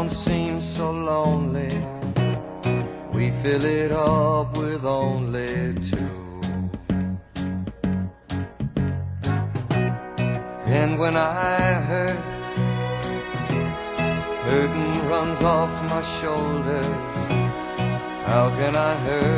and it don't seem so lonely. We fill it up with only two. And when I hurt, hurting runs off my shoulders. How can I hurt